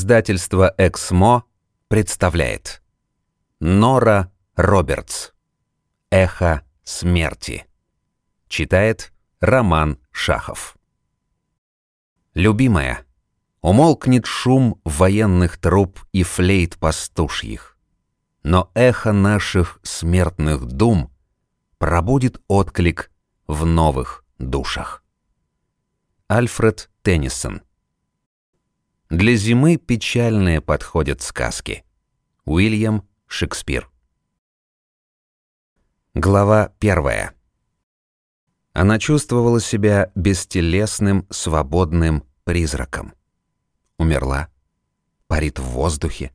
Издательство «Эксмо» представляет. Нора Робертс. «Эхо смерти» Читает Роман Шахов. Любимая, умолкнет шум военных труп и флейт пастушьих, но эхо наших смертных дум пробудит отклик в новых душах. Альфред Теннисон Для зимы печальные подходят сказки. Уильям Шекспир Глава первая. Она чувствовала себя бестелесным, свободным призраком. Умерла, парит в воздухе.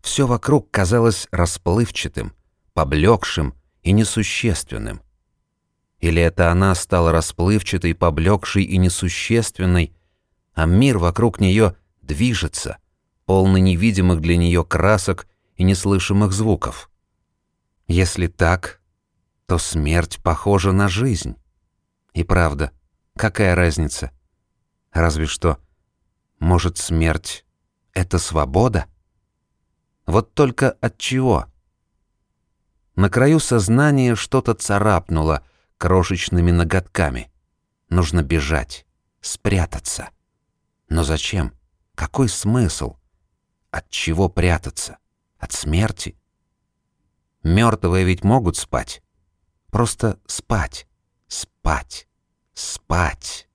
Все вокруг казалось расплывчатым, поблекшим и несущественным. Или это она стала расплывчатой, поблекшей и несущественной, а мир вокруг нее движется, полный невидимых для нее красок и неслышимых звуков. Если так, то смерть похожа на жизнь. И правда, какая разница? Разве что, может, смерть — это свобода? Вот только от чего? На краю сознания что-то царапнуло крошечными ноготками. Нужно бежать, спрятаться. Но зачем? Какой смысл? От чего прятаться? От смерти? Мертвые ведь могут спать. Просто спать, спать, спать.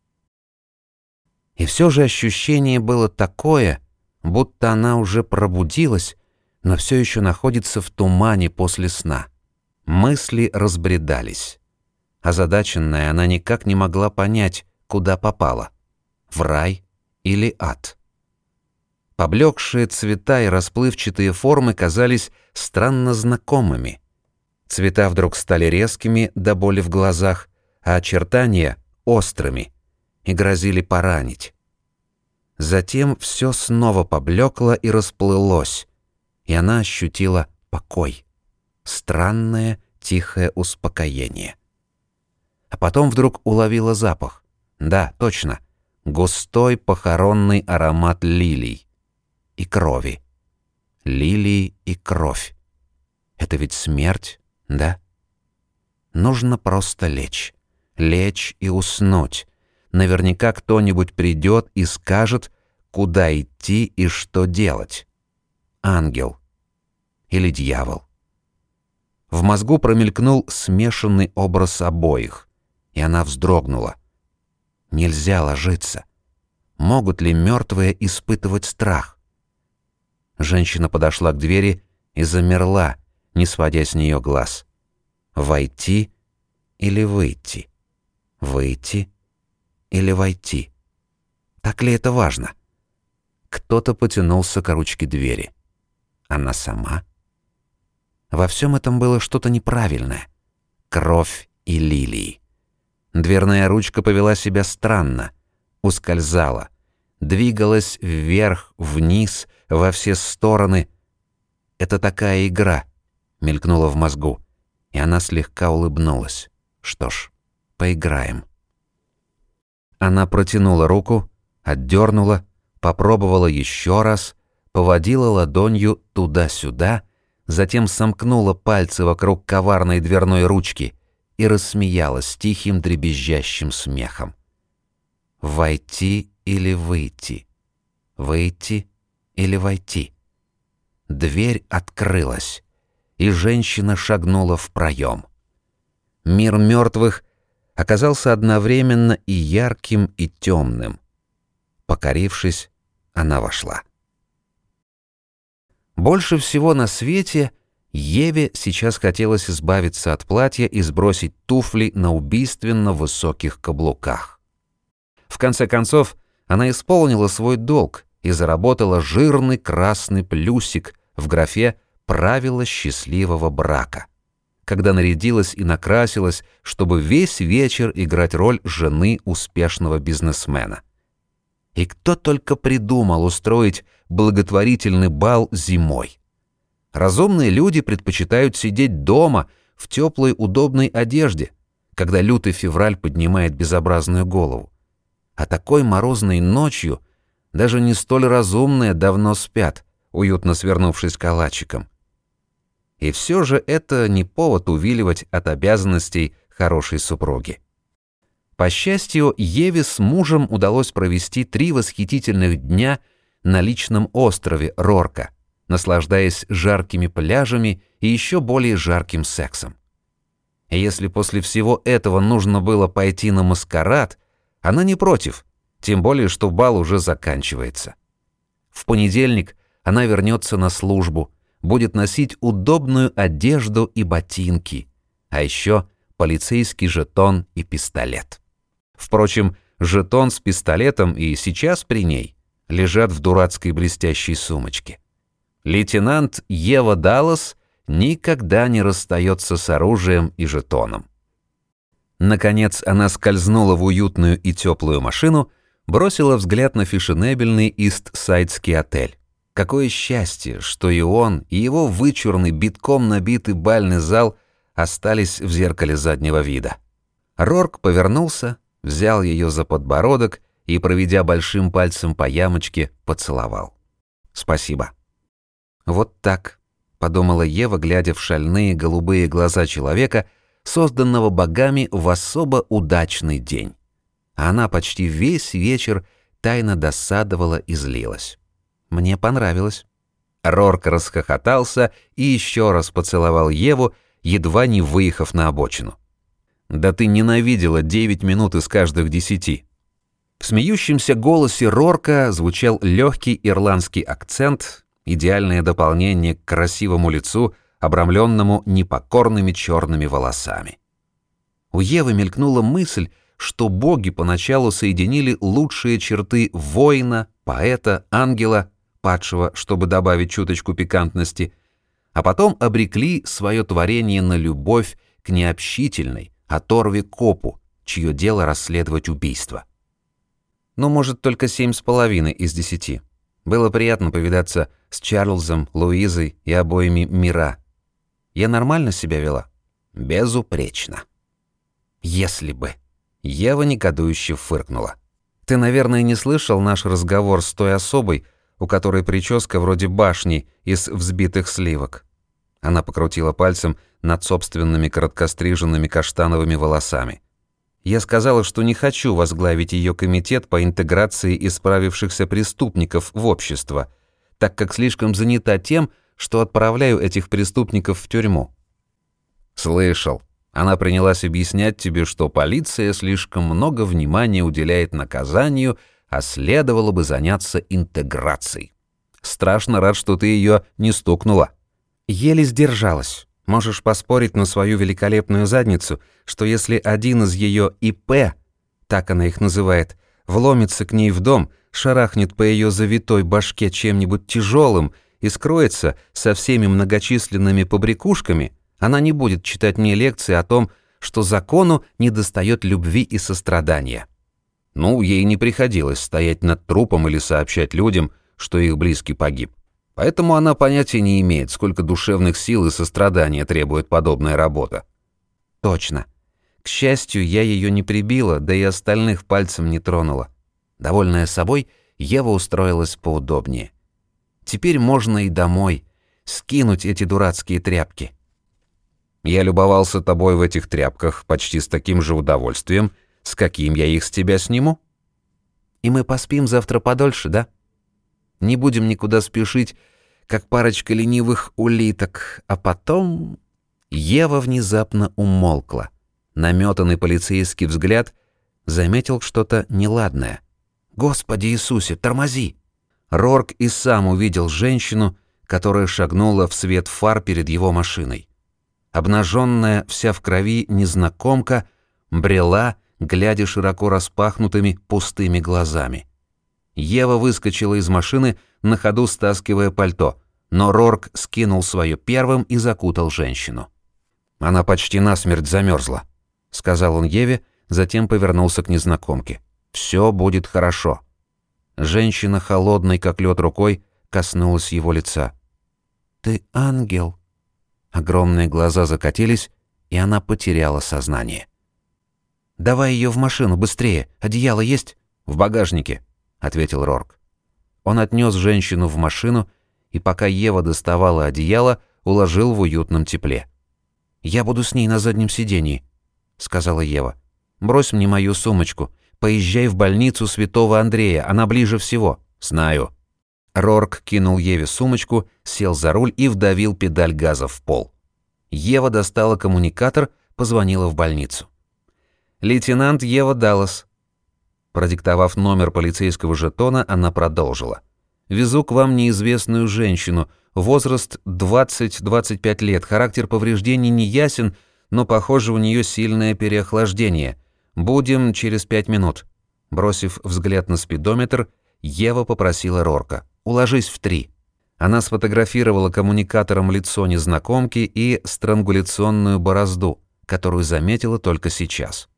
И все же ощущение было такое, будто она уже пробудилась, но все еще находится в тумане после сна. Мысли разбредались. Озадаченная, она никак не могла понять, куда попала — в рай или ад. Поблекшие цвета и расплывчатые формы казались странно знакомыми. Цвета вдруг стали резкими до боли в глазах, а очертания — острыми и грозили поранить. Затем все снова поблекло и расплылось, и она ощутила покой. Странное, тихое успокоение. А потом вдруг уловила запах. Да, точно. Густой похоронный аромат лилий. И крови. Лилии и кровь. Это ведь смерть, да? Нужно просто лечь. Лечь и уснуть. Наверняка кто-нибудь придет и скажет, куда идти и что делать ангел или дьявол. В мозгу промелькнул смешанный образ обоих, и она вздрогнула. Нельзя ложиться. Могут ли мертвые испытывать страх? Женщина подошла к двери и замерла, не сводя с нее глаз. Войти или выйти? Выйти или войти? Так ли это важно? Кто-то потянулся к ручке двери. Она сама? Во всем этом было что-то неправильное. Кровь и лилии. Дверная ручка повела себя странно, ускользала, двигалась вверх, вниз, во все стороны. «Это такая игра», — мелькнула в мозгу, и она слегка улыбнулась. «Что ж, поиграем». Она протянула руку, отдернула, попробовала еще раз, поводила ладонью туда-сюда, затем сомкнула пальцы вокруг коварной дверной ручки и рассмеялась тихим дребезжащим смехом. «Войти или выйти? Выйти или войти?» Дверь открылась, и женщина шагнула в проем. Мир мертвых оказался одновременно и ярким, и темным. Покорившись, она вошла. Больше всего на свете Еве сейчас хотелось избавиться от платья и сбросить туфли на убийственно высоких каблуках. В конце концов, она исполнила свой долг и заработала жирный красный плюсик в графе «Правила счастливого брака», когда нарядилась и накрасилась, чтобы весь вечер играть роль жены успешного бизнесмена. И кто только придумал устроить благотворительный бал зимой. Разумные люди предпочитают сидеть дома в теплой удобной одежде, когда лютый февраль поднимает безобразную голову. А такой морозной ночью даже не столь разумные, давно спят, уютно свернувшись калачиком. И все же это не повод увиливать от обязанностей хорошей супруги. По счастью, Еве с мужем удалось провести три восхитительных дня на личном острове Рорка, наслаждаясь жаркими пляжами и еще более жарким сексом. Если после всего этого нужно было пойти на маскарад, она не против, тем более что бал уже заканчивается. В понедельник она вернется на службу, будет носить удобную одежду и ботинки, а еще полицейский жетон и пистолет. Впрочем, жетон с пистолетом и сейчас при ней лежат в дурацкой блестящей сумочке. Лейтенант Ева Даллас никогда не расстается с оружием и жетоном. Наконец она скользнула в уютную и теплую машину, бросила взгляд на фешенебельный Ист-Сайдский отель. Какое счастье, что и он, и его вычурный, битком набитый бальный зал остались в зеркале заднего вида. Рорк повернулся, взял ее за подбородок и, проведя большим пальцем по ямочке, поцеловал. «Спасибо». «Вот так», — подумала Ева, глядя в шальные голубые глаза человека, созданного богами в особо удачный день. Она почти весь вечер тайно досадовала и злилась. «Мне понравилось». Рорк расхохотался и еще раз поцеловал Еву, едва не выехав на обочину. Да ты ненавидела 9 минут из каждых десяти. В смеющемся голосе Рорка звучал легкий ирландский акцент, идеальное дополнение к красивому лицу, обрамленному непокорными черными волосами. У Евы мелькнула мысль, что боги поначалу соединили лучшие черты воина, поэта, ангела, падшего, чтобы добавить чуточку пикантности, а потом обрекли свое творение на любовь к необщительной, оторви копу, чье дело расследовать убийство. Ну, может, только семь с половиной из десяти. Было приятно повидаться с Чарльзом, Луизой и обоими Мира. Я нормально себя вела? Безупречно. Если бы. Ева негодующе фыркнула. Ты, наверное, не слышал наш разговор с той особой, у которой прическа вроде башни из взбитых сливок. Она покрутила пальцем над собственными короткостриженными каштановыми волосами. Я сказала, что не хочу возглавить ее комитет по интеграции исправившихся преступников в общество, так как слишком занята тем, что отправляю этих преступников в тюрьму. Слышал. Она принялась объяснять тебе, что полиция слишком много внимания уделяет наказанию, а следовало бы заняться интеграцией. Страшно рад, что ты ее не стукнула. Еле сдержалась. Можешь поспорить на свою великолепную задницу, что если один из ее ИП, так она их называет, вломится к ней в дом, шарахнет по ее завитой башке чем-нибудь тяжелым и скроется со всеми многочисленными побрякушками, она не будет читать мне лекции о том, что закону недостает любви и сострадания. Ну, ей не приходилось стоять над трупом или сообщать людям, что их близкий погиб. Поэтому она понятия не имеет, сколько душевных сил и сострадания требует подобная работа. Точно. К счастью, я ее не прибила, да и остальных пальцем не тронула. Довольная собой, Ева устроилась поудобнее. Теперь можно и домой, скинуть эти дурацкие тряпки. Я любовался тобой в этих тряпках почти с таким же удовольствием, с каким я их с тебя сниму. И мы поспим завтра подольше, да? Не будем никуда спешить, как парочка ленивых улиток, а потом... Ева внезапно умолкла. Наметанный полицейский взгляд заметил что-то неладное. «Господи Иисусе, тормози!» Рорк и сам увидел женщину, которая шагнула в свет фар перед его машиной. Обнаженная, вся в крови, незнакомка брела, глядя широко распахнутыми пустыми глазами. Ева выскочила из машины, на ходу стаскивая пальто, но Рорк скинул свое первым и закутал женщину. «Она почти насмерть замерзла», — сказал он Еве, затем повернулся к незнакомке. «Все будет хорошо». Женщина, холодной как лед рукой, коснулась его лица. «Ты ангел». Огромные глаза закатились, и она потеряла сознание. «Давай ее в машину, быстрее. Одеяло есть?» «В багажнике», — ответил Рорк. Он отнес женщину в машину и, пока Ева доставала одеяло, уложил в уютном тепле. «Я буду с ней на заднем сидении», — сказала Ева. «Брось мне мою сумочку. Поезжай в больницу Святого Андрея, она ближе всего». «Знаю». Рорк кинул Еве сумочку, сел за руль и вдавил педаль газа в пол. Ева достала коммуникатор, позвонила в больницу. «Лейтенант Ева Даллас». Продиктовав номер полицейского жетона, она продолжила. «Везу к вам неизвестную женщину, возраст 20-25 лет, характер повреждений не ясен, но, похоже, у нее сильное переохлаждение. Будем через пять минут». Бросив взгляд на спидометр, Ева попросила Рорка. «Уложись в три». Она сфотографировала коммуникатором лицо незнакомки и странгуляционную борозду, которую заметила только сейчас.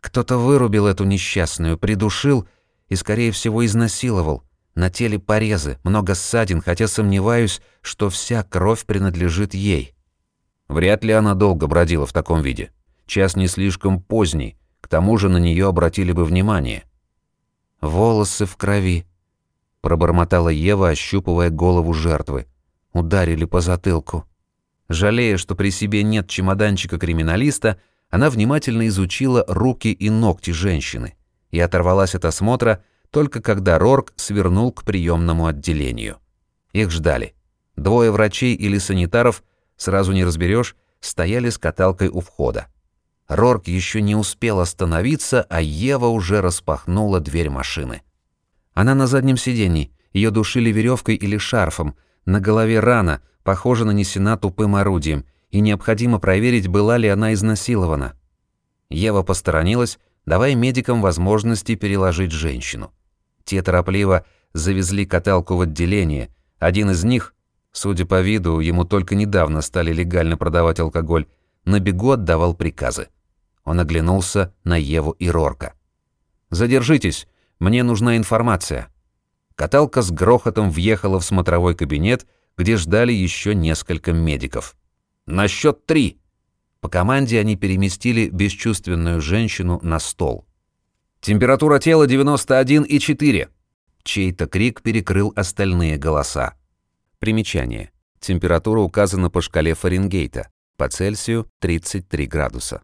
Кто-то вырубил эту несчастную, придушил и, скорее всего, изнасиловал. На теле порезы, много ссадин, хотя сомневаюсь, что вся кровь принадлежит ей. Вряд ли она долго бродила в таком виде. Час не слишком поздний, к тому же на нее обратили бы внимание. «Волосы в крови», — пробормотала Ева, ощупывая голову жертвы. Ударили по затылку. Жалея, что при себе нет чемоданчика криминалиста, она внимательно изучила руки и ногти женщины и оторвалась от осмотра только когда Рорк свернул к приемному отделению. Их ждали. Двое врачей или санитаров сразу не разберешь, стояли с каталкой у входа. Рорк еще не успел остановиться, а Ева уже распахнула дверь машины. Она на заднем сиденье, ее душили веревкой или шарфом, на голове рана, похоже, нанесена тупым орудием, и необходимо проверить, была ли она изнасилована. Ева посторонилась, давая медикам возможности переложить женщину. Те торопливо завезли каталку в отделение. Один из них, Судя по виду, ему только недавно стали легально продавать алкоголь, на бегу отдавал приказы. Он оглянулся на Еву и Рорка. «Задержитесь, мне нужна информация». Каталка с грохотом въехала в смотровой кабинет, где ждали еще несколько медиков. «На счет три!» По команде они переместили бесчувственную женщину на стол. «Температура тела 91,4!» Чей-то крик перекрыл остальные голоса. Примечание. Температура указана по шкале Фаренгейта. По Цельсию 33 градуса.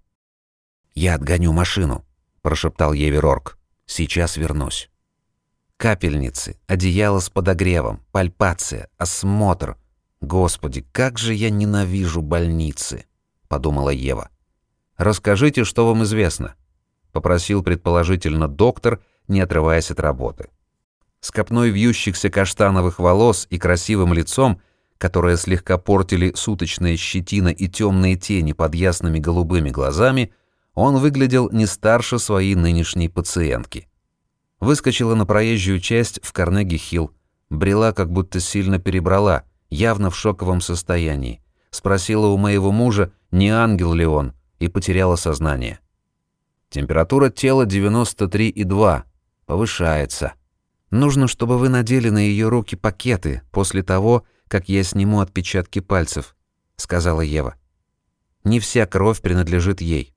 «Я отгоню машину», – прошептал Еве Рорк. «Сейчас вернусь». Капельницы, одеяло с подогревом, пальпация, осмотр. Господи, как же я ненавижу больницы, подумала Ева. Расскажите, что вам известно, попросил предположительно доктор, не отрываясь от работы с копной вьющихся каштановых волос и красивым лицом, которое слегка портили суточная щетина и темные тени под ясными голубыми глазами, он выглядел не старше своей нынешней пациентки. Выскочила на проезжую часть в Карнеги-Хилл, брела, как будто сильно перебрала, явно в шоковом состоянии. Спросила у моего мужа, не ангел ли он, и потеряла сознание. Температура тела 93,2, повышается. Нужно, чтобы вы надели на ее руки пакеты после того, как я сниму отпечатки пальцев», — сказала Ева. «Не вся кровь принадлежит ей.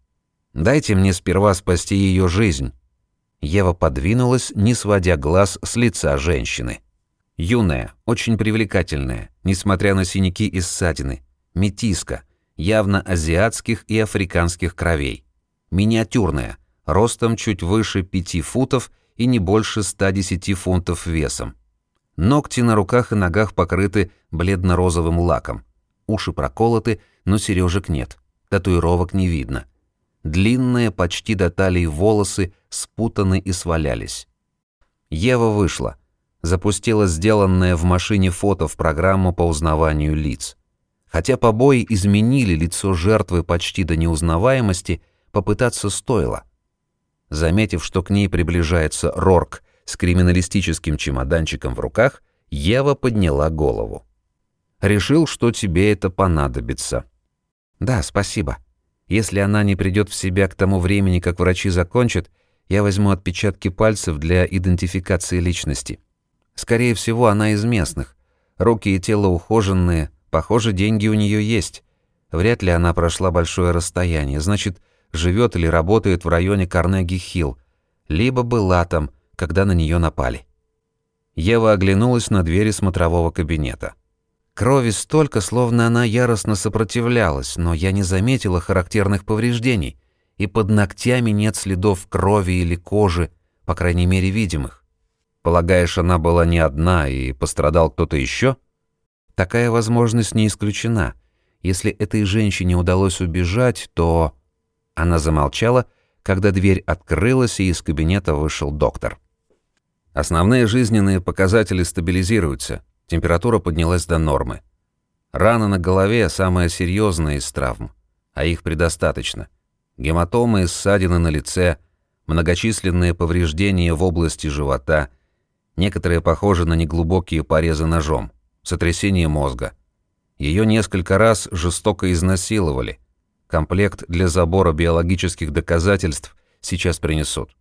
Дайте мне сперва спасти ее жизнь». Ева подвинулась, не сводя глаз с лица женщины. Юная, очень привлекательная, несмотря на синяки и ссадины. Метиска, явно азиатских и африканских кровей. Миниатюрная, ростом чуть выше пяти футов и не больше 110 фунтов весом. Ногти на руках и ногах покрыты бледно-розовым лаком. Уши проколоты, но сережек нет. Татуировок не видно. Длинные, почти до талии волосы спутаны и свалялись. Ева вышла. Запустила сделанное в машине фото в программу по узнаванию лиц. Хотя побои изменили лицо жертвы почти до неузнаваемости, попытаться стоило. Заметив, что к ней приближается Рорк с криминалистическим чемоданчиком в руках, Ева подняла голову. «Решил, что тебе это понадобится». «Да, спасибо. Если она не придет в себя к тому времени, как врачи закончат, я возьму отпечатки пальцев для идентификации личности. Скорее всего, она из местных. Руки и тело ухоженные, похоже, деньги у нее есть. Вряд ли она прошла большое расстояние, значит, живет или работает в районе Карнеги-Хилл, либо была там, когда на нее напали. Ева оглянулась на двери смотрового кабинета. Крови столько, словно она яростно сопротивлялась, но я не заметила характерных повреждений, и под ногтями нет следов крови или кожи, по крайней мере, видимых. Полагаешь, она была не одна и пострадал кто-то еще? Такая возможность не исключена. Если этой женщине удалось убежать, то... Она замолчала, когда дверь открылась, и из кабинета вышел доктор. Основные жизненные показатели стабилизируются, температура поднялась до нормы. Рана на голове – самая серьезная из травм, а их предостаточно. Гематомы и ссадины на лице, многочисленные повреждения в области живота, некоторые похожи на неглубокие порезы ножом, сотрясение мозга. Ее несколько раз жестоко изнасиловали. Комплект для забора биологических доказательств сейчас принесут.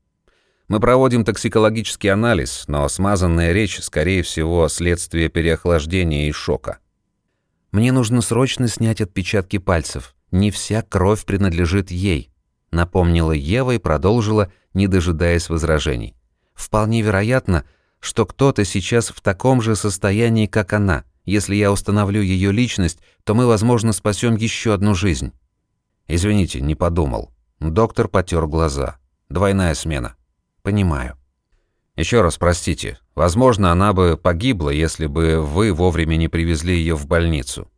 Мы проводим токсикологический анализ, но смазанная речь, скорее всего, следствие переохлаждения и шока. Мне нужно срочно снять отпечатки пальцев. Не вся кровь принадлежит ей, напомнила Ева и продолжила, не дожидаясь возражений. Вполне вероятно, что кто-то сейчас в таком же состоянии, как она. Если я установлю ее личность, то мы, возможно, спасем еще одну жизнь. Извините, не подумал. Доктор потер глаза. Двойная смена. Понимаю. Еще раз простите. Возможно, она бы погибла, если бы вы вовремя не привезли ее в больницу.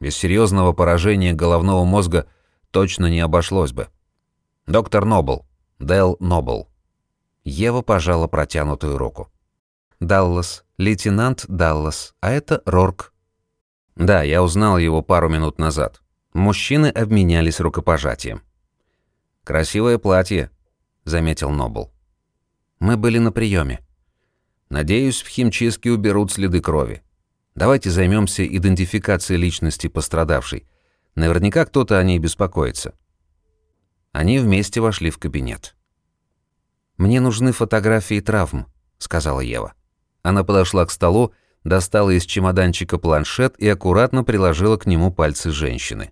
Без серьезного поражения головного мозга точно не обошлось бы. Доктор Нобл. Дэл Нобл. Ева пожала протянутую руку. Даллас. Лейтенант Даллас. А это Рорк. Да, я узнал его пару минут назад. Мужчины обменялись рукопожатием. «Красивое платье», — заметил Нобл. Мы были на приеме. Надеюсь, в химчистке уберут следы крови. Давайте займемся идентификацией личности пострадавшей. Наверняка кто-то о ней беспокоится. Они вместе вошли в кабинет. «Мне нужны фотографии травм», — сказала Ева. Она подошла к столу, достала из чемоданчика планшет и аккуратно приложила к нему пальцы женщины.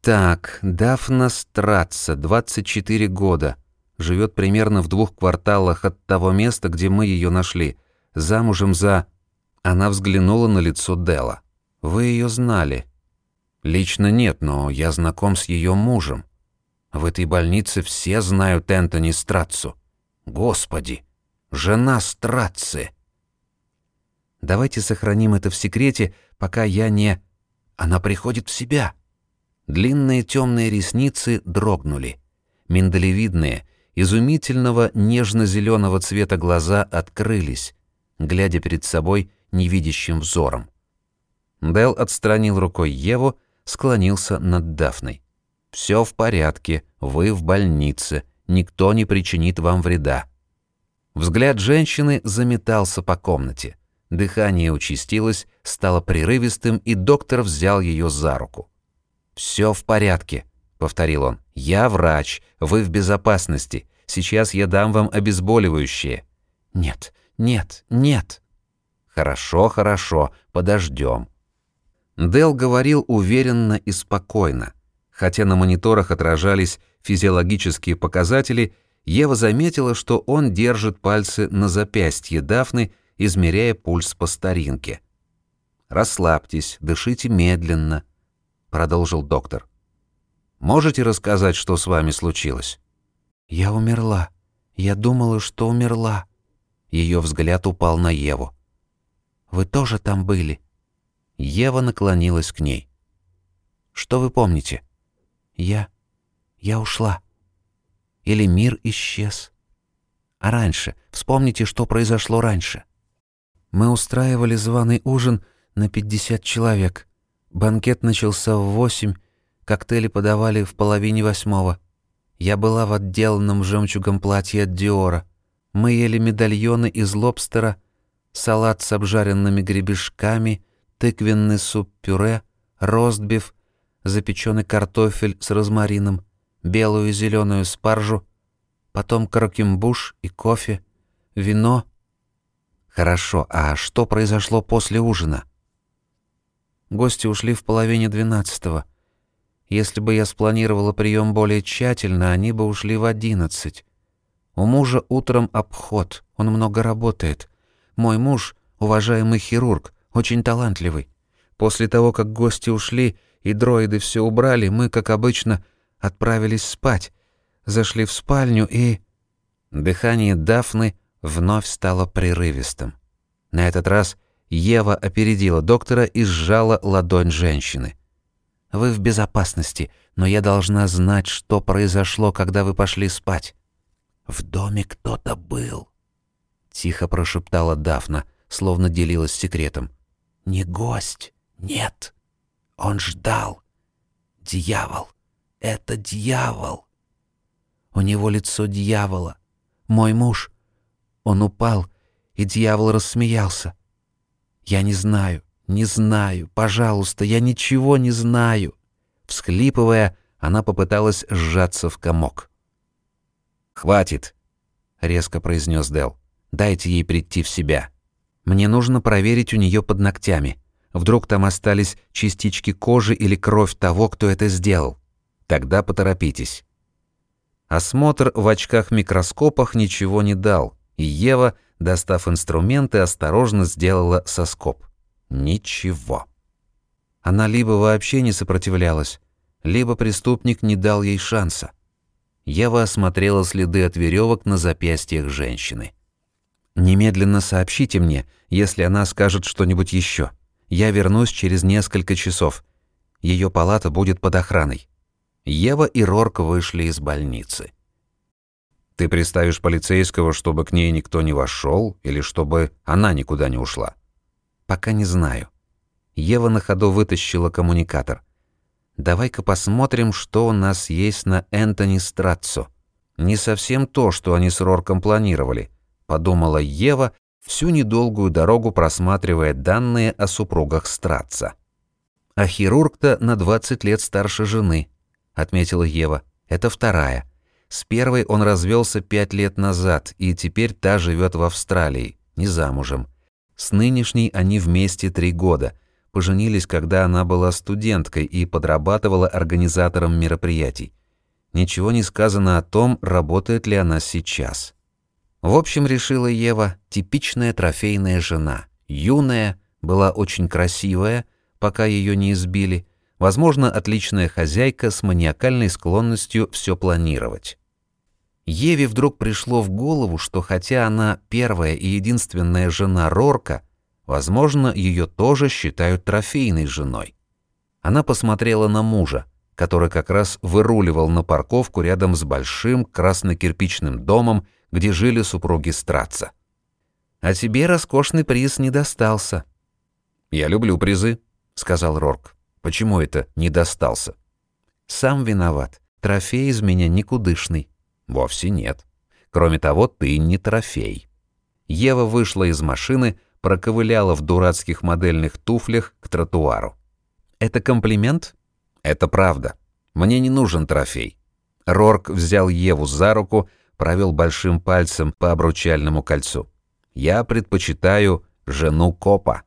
«Так, Дафна Страца, 24 года живет примерно в двух кварталах от того места, где мы ее нашли. Замужем за...» Она взглянула на лицо Дела. «Вы ее знали?» «Лично нет, но я знаком с ее мужем. В этой больнице все знают Энтони Страцу. Господи, жена Страци!» «Давайте сохраним это в секрете, пока я не...» Она приходит в себя. Длинные темные ресницы дрогнули. Миндалевидные, изумительного нежно-зеленого цвета глаза открылись, глядя перед собой невидящим взором. Дел отстранил рукой Еву, склонился над Дафной. «Все в порядке, вы в больнице, никто не причинит вам вреда». Взгляд женщины заметался по комнате. Дыхание участилось, стало прерывистым, и доктор взял ее за руку. «Все в порядке», — повторил он. «Я врач, вы в безопасности. Сейчас я дам вам обезболивающее». «Нет, нет, нет». «Хорошо, хорошо, подождем». Дел говорил уверенно и спокойно. Хотя на мониторах отражались физиологические показатели, Ева заметила, что он держит пальцы на запястье Дафны, измеряя пульс по старинке. «Расслабьтесь, дышите медленно», — продолжил доктор. Можете рассказать, что с вами случилось?» «Я умерла. Я думала, что умерла». Ее взгляд упал на Еву. «Вы тоже там были?» Ева наклонилась к ней. «Что вы помните?» «Я... я ушла. Или мир исчез. А раньше? Вспомните, что произошло раньше». «Мы устраивали званый ужин на 50 человек. Банкет начался в восемь, Коктейли подавали в половине восьмого. Я была в отделанном жемчугом платье от Диора. Мы ели медальоны из лобстера, салат с обжаренными гребешками, тыквенный суп-пюре, ростбиф, запеченный картофель с розмарином, белую и зеленую спаржу, потом крокембуш и кофе, вино. Хорошо, а что произошло после ужина? Гости ушли в половине двенадцатого — если бы я спланировала прием более тщательно, они бы ушли в одиннадцать. У мужа утром обход, он много работает. Мой муж – уважаемый хирург, очень талантливый. После того, как гости ушли и дроиды все убрали, мы, как обычно, отправились спать. Зашли в спальню и... Дыхание Дафны вновь стало прерывистым. На этот раз Ева опередила доктора и сжала ладонь женщины. «Вы в безопасности, но я должна знать, что произошло, когда вы пошли спать». «В доме кто-то был», — тихо прошептала Дафна, словно делилась секретом. «Не гость, нет. Он ждал. Дьявол. Это дьявол. У него лицо дьявола. Мой муж. Он упал, и дьявол рассмеялся. Я не знаю, не знаю, пожалуйста, я ничего не знаю. Всхлипывая, она попыталась сжаться в комок. «Хватит», — резко произнес Дел. «Дайте ей прийти в себя. Мне нужно проверить у нее под ногтями. Вдруг там остались частички кожи или кровь того, кто это сделал. Тогда поторопитесь». Осмотр в очках-микроскопах ничего не дал, и Ева, достав инструменты, осторожно сделала соскоб. Ничего. Она либо вообще не сопротивлялась, либо преступник не дал ей шанса. Ева осмотрела следы от веревок на запястьях женщины. «Немедленно сообщите мне, если она скажет что-нибудь еще. Я вернусь через несколько часов. Ее палата будет под охраной». Ева и Рорк вышли из больницы. «Ты приставишь полицейского, чтобы к ней никто не вошел, или чтобы она никуда не ушла?» «Пока не знаю». Ева на ходу вытащила коммуникатор. «Давай-ка посмотрим, что у нас есть на Энтони Страццо. Не совсем то, что они с Рорком планировали», — подумала Ева, всю недолгую дорогу просматривая данные о супругах Страца. «А хирург-то на 20 лет старше жены», — отметила Ева. «Это вторая. С первой он развелся пять лет назад, и теперь та живет в Австралии, не замужем. С нынешней они вместе три года. Поженились, когда она была студенткой и подрабатывала организатором мероприятий. Ничего не сказано о том, работает ли она сейчас. В общем, решила Ева, типичная трофейная жена. Юная, была очень красивая, пока ее не избили. Возможно, отличная хозяйка с маниакальной склонностью все планировать. Еве вдруг пришло в голову, что хотя она первая и единственная жена Рорка, возможно, ее тоже считают трофейной женой. Она посмотрела на мужа, который как раз выруливал на парковку рядом с большим красно-кирпичным домом, где жили супруги Страца. «А тебе роскошный приз не достался». «Я люблю призы», — сказал Рорк. «Почему это не достался?» «Сам виноват. Трофей из меня никудышный». Вовсе нет. Кроме того, ты не трофей. Ева вышла из машины, проковыляла в дурацких модельных туфлях к тротуару. Это комплимент? Это правда. Мне не нужен трофей. Рорк взял Еву за руку, провел большим пальцем по обручальному кольцу. Я предпочитаю жену копа.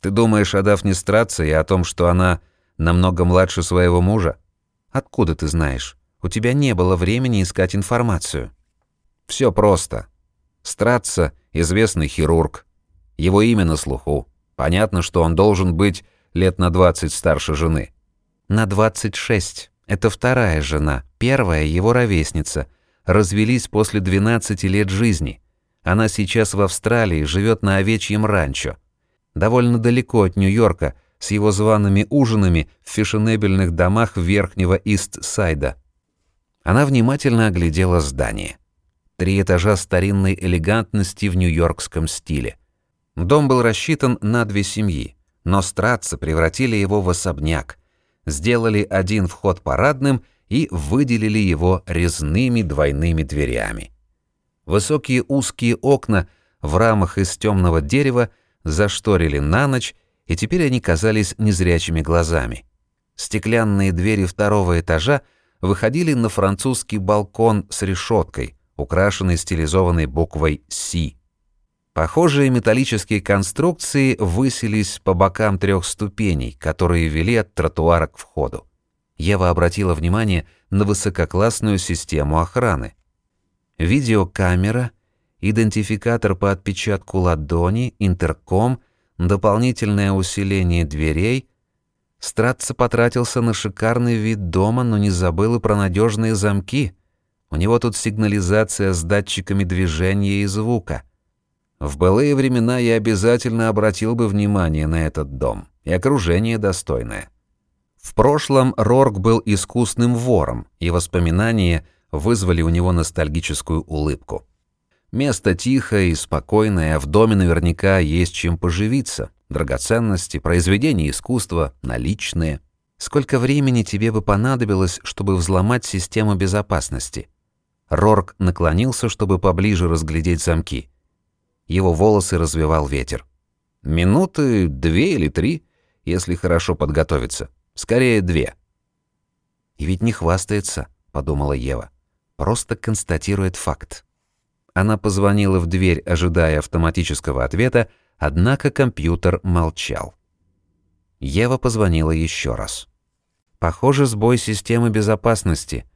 Ты думаешь о Дафне Страце и о том, что она намного младше своего мужа? Откуда ты знаешь? У тебя не было времени искать информацию. Все просто. Стратца – известный хирург. Его имя на слуху. Понятно, что он должен быть лет на 20 старше жены. На 26. Это вторая жена, первая его ровесница. Развелись после 12 лет жизни. Она сейчас в Австралии, живет на овечьем ранчо. Довольно далеко от Нью-Йорка, с его зваными ужинами в фешенебельных домах Верхнего Ист-Сайда. Она внимательно оглядела здание. Три этажа старинной элегантности в нью-йоркском стиле. Дом был рассчитан на две семьи, но стратцы превратили его в особняк, сделали один вход парадным и выделили его резными двойными дверями. Высокие узкие окна в рамах из темного дерева зашторили на ночь, и теперь они казались незрячими глазами. Стеклянные двери второго этажа выходили на французский балкон с решеткой, украшенной стилизованной буквой «Си». Похожие металлические конструкции высились по бокам трех ступеней, которые вели от тротуара к входу. Ева обратила внимание на высококлассную систему охраны. Видеокамера идентификатор по отпечатку ладони, интерком, дополнительное усиление дверей. Стратца потратился на шикарный вид дома, но не забыл и про надежные замки. У него тут сигнализация с датчиками движения и звука. В былые времена я обязательно обратил бы внимание на этот дом. И окружение достойное. В прошлом Рорк был искусным вором, и воспоминания вызвали у него ностальгическую улыбку. Место тихое и спокойное, а в доме наверняка есть чем поживиться. Драгоценности, произведения искусства, наличные. Сколько времени тебе бы понадобилось, чтобы взломать систему безопасности? Рорк наклонился, чтобы поближе разглядеть замки. Его волосы развивал ветер. Минуты две или три, если хорошо подготовиться. Скорее, две. «И ведь не хвастается», — подумала Ева. «Просто констатирует факт». Она позвонила в дверь, ожидая автоматического ответа, однако компьютер молчал. Ева позвонила еще раз. «Похоже, сбой системы безопасности.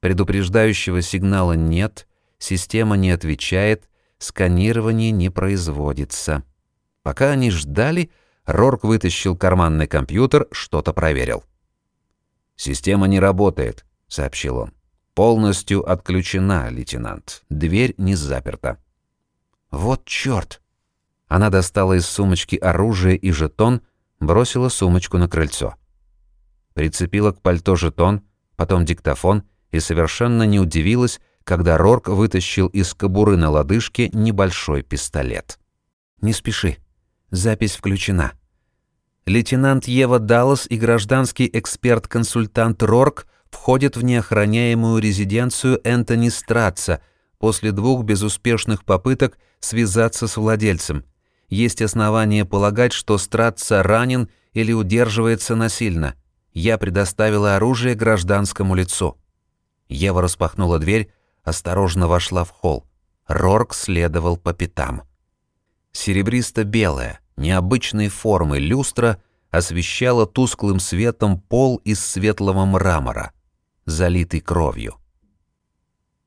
Предупреждающего сигнала нет, система не отвечает, сканирование не производится». Пока они ждали, Рорк вытащил карманный компьютер, что-то проверил. «Система не работает», — сообщил он. «Полностью отключена, лейтенант. Дверь не заперта». «Вот чёрт!» Она достала из сумочки оружие и жетон, бросила сумочку на крыльцо. Прицепила к пальто жетон, потом диктофон и совершенно не удивилась, когда Рорк вытащил из кобуры на лодыжке небольшой пистолет. «Не спеши. Запись включена. Лейтенант Ева Даллас и гражданский эксперт-консультант Рорк входят в неохраняемую резиденцию Энтони Стратца после двух безуспешных попыток связаться с владельцем. Есть основания полагать, что Стратца ранен или удерживается насильно. Я предоставила оружие гражданскому лицу. Ева распахнула дверь, осторожно вошла в холл. Рорк следовал по пятам. Серебристо-белая, необычной формы люстра освещала тусклым светом пол из светлого мрамора, залитый кровью.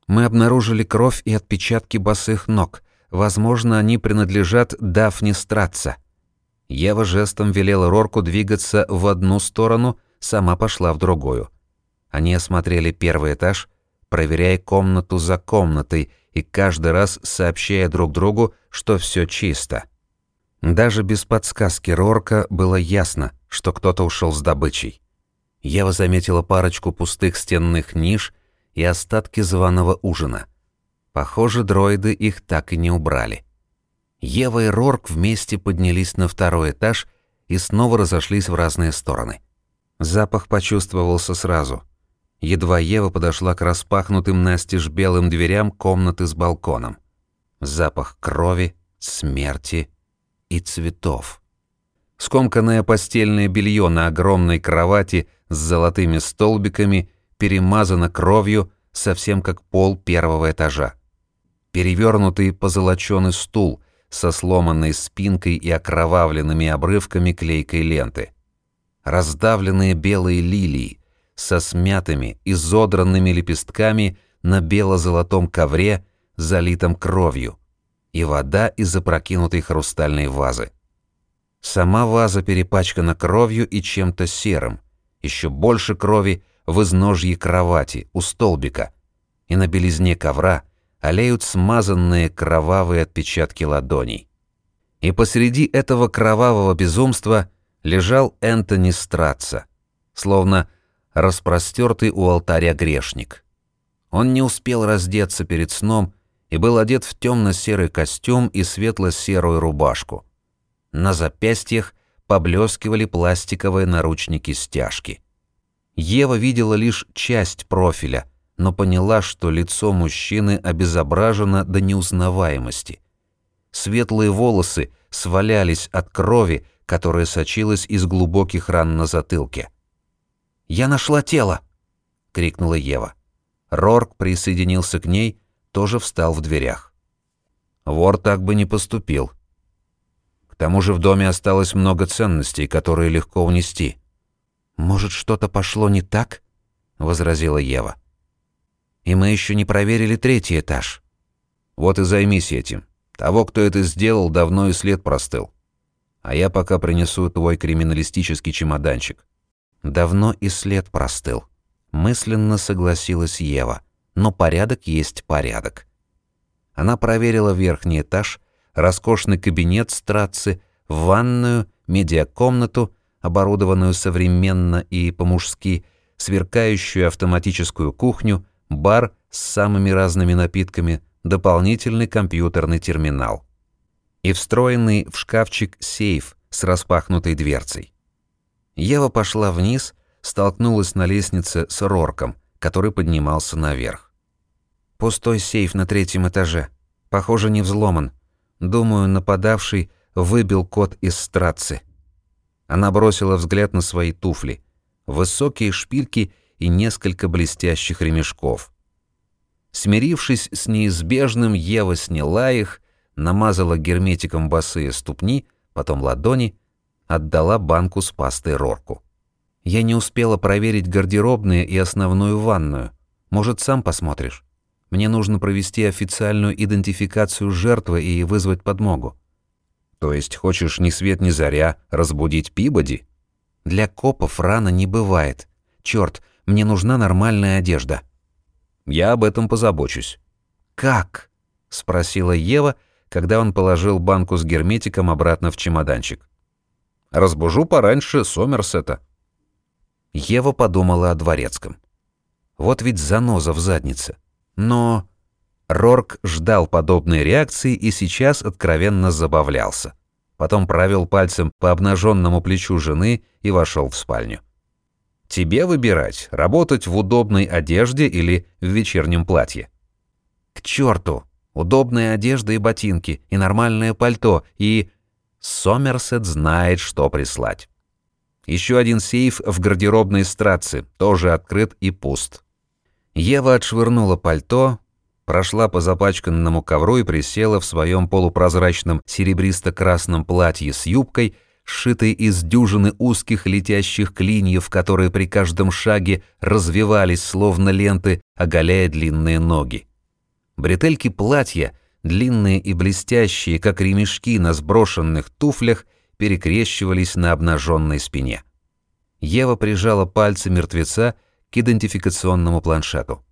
Мы обнаружили кровь и отпечатки босых ног. Возможно, они принадлежат Дафне Стратца. Ева жестом велела Рорку двигаться в одну сторону, сама пошла в другую. Они осмотрели первый этаж, проверяя комнату за комнатой и каждый раз сообщая друг другу, что все чисто. Даже без подсказки Рорка было ясно, что кто-то ушел с добычей. Ева заметила парочку пустых стенных ниш и остатки званого ужина. Похоже, дроиды их так и не убрали. Ева и Рорк вместе поднялись на второй этаж и снова разошлись в разные стороны. Запах почувствовался сразу. Едва Ева подошла к распахнутым настежь белым дверям комнаты с балконом. Запах крови, смерти и цветов. Скомканное постельное белье на огромной кровати с золотыми столбиками перемазано кровью, совсем как пол первого этажа. Перевернутый позолоченный стул со сломанной спинкой и окровавленными обрывками клейкой ленты. Раздавленные белые лилии, со смятыми, изодранными лепестками на бело-золотом ковре, залитом кровью, и вода из опрокинутой хрустальной вазы. Сама ваза перепачкана кровью и чем-то серым, еще больше крови в изножье кровати, у столбика, и на белизне ковра олеют смазанные кровавые отпечатки ладоней. И посреди этого кровавого безумства лежал Энтони Стратца, словно распростертый у алтаря грешник. Он не успел раздеться перед сном и был одет в темно-серый костюм и светло-серую рубашку. На запястьях поблескивали пластиковые наручники-стяжки. Ева видела лишь часть профиля, но поняла, что лицо мужчины обезображено до неузнаваемости. Светлые волосы свалялись от крови, которая сочилась из глубоких ран на затылке. «Я нашла тело!» — крикнула Ева. Рорк присоединился к ней, тоже встал в дверях. Вор так бы не поступил. К тому же в доме осталось много ценностей, которые легко унести. «Может, что-то пошло не так?» — возразила Ева. «И мы еще не проверили третий этаж». Вот и займись этим. Того, кто это сделал, давно и след простыл. А я пока принесу твой криминалистический чемоданчик. Давно и след простыл. Мысленно согласилась Ева. Но порядок есть порядок. Она проверила верхний этаж, роскошный кабинет страцы, ванную, медиакомнату, оборудованную современно и по-мужски, сверкающую автоматическую кухню, бар с самыми разными напитками, дополнительный компьютерный терминал и встроенный в шкафчик сейф с распахнутой дверцей. Ева пошла вниз, столкнулась на лестнице с Рорком, который поднимался наверх. Пустой сейф на третьем этаже. Похоже, не взломан. Думаю, нападавший выбил код из страцы. Она бросила взгляд на свои туфли. Высокие шпильки и несколько блестящих ремешков. Смирившись с неизбежным, Ева сняла их, намазала герметиком босые ступни, потом ладони, отдала банку с пастой Рорку. «Я не успела проверить гардеробные и основную ванную. Может, сам посмотришь? Мне нужно провести официальную идентификацию жертвы и вызвать подмогу». «То есть хочешь ни свет ни заря разбудить Пибоди?» «Для копов рано не бывает. Черт, мне нужна нормальная одежда». Я об этом позабочусь». «Как?» — спросила Ева, когда он положил банку с герметиком обратно в чемоданчик. «Разбужу пораньше Сомерсета». Ева подумала о дворецком. Вот ведь заноза в заднице. Но Рорк ждал подобной реакции и сейчас откровенно забавлялся. Потом провел пальцем по обнаженному плечу жены и вошел в спальню. Тебе выбирать, работать в удобной одежде или в вечернем платье. К черту! Удобная одежда и ботинки, и нормальное пальто, и... Сомерсет знает, что прислать. Еще один сейф в гардеробной страце, тоже открыт и пуст. Ева отшвырнула пальто, прошла по запачканному ковру и присела в своем полупрозрачном серебристо-красном платье с юбкой, сшитый из дюжины узких летящих клиньев, которые при каждом шаге развивались словно ленты, оголяя длинные ноги. Бретельки платья, длинные и блестящие, как ремешки на сброшенных туфлях, перекрещивались на обнаженной спине. Ева прижала пальцы мертвеца к идентификационному планшету.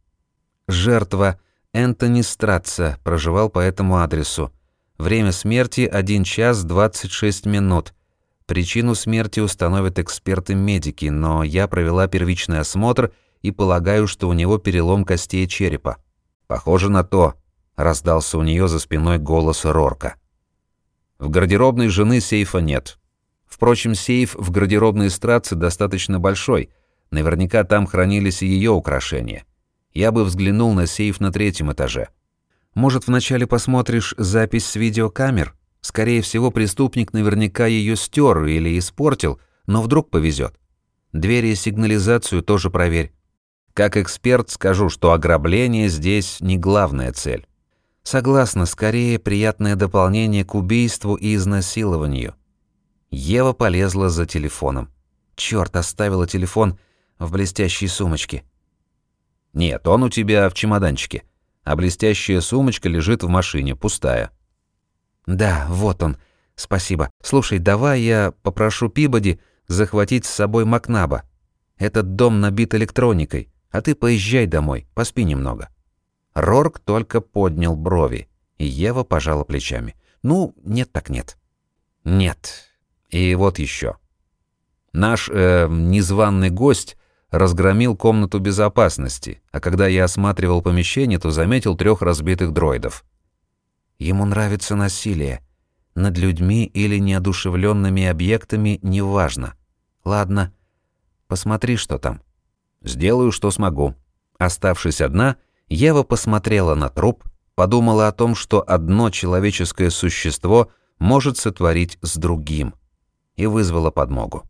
Жертва Энтони Стратца проживал по этому адресу. Время смерти 1 час 26 минут. Причину смерти установят эксперты-медики, но я провела первичный осмотр и полагаю, что у него перелом костей черепа. Похоже на то, раздался у нее за спиной голос Рорка. В гардеробной жены сейфа нет. Впрочем, сейф в гардеробной страце достаточно большой. Наверняка там хранились и ее украшения. Я бы взглянул на сейф на третьем этаже. Может, вначале посмотришь запись с видеокамер? Скорее всего, преступник наверняка ее стер или испортил, но вдруг повезет. Двери и сигнализацию тоже проверь. Как эксперт скажу, что ограбление здесь не главная цель. Согласна, скорее приятное дополнение к убийству и изнасилованию. Ева полезла за телефоном. Черт, оставила телефон в блестящей сумочке. Нет, он у тебя в чемоданчике, а блестящая сумочка лежит в машине, пустая. «Да, вот он. Спасибо. Слушай, давай я попрошу Пибоди захватить с собой Макнаба. Этот дом набит электроникой, а ты поезжай домой, поспи немного». Рорк только поднял брови, и Ева пожала плечами. «Ну, нет так нет». «Нет. И вот еще. Наш э, незваный гость разгромил комнату безопасности, а когда я осматривал помещение, то заметил трех разбитых дроидов. Ему нравится насилие. Над людьми или неодушевленными объектами неважно. Ладно, посмотри, что там. Сделаю, что смогу. Оставшись одна, Ева посмотрела на труп, подумала о том, что одно человеческое существо может сотворить с другим, и вызвала подмогу.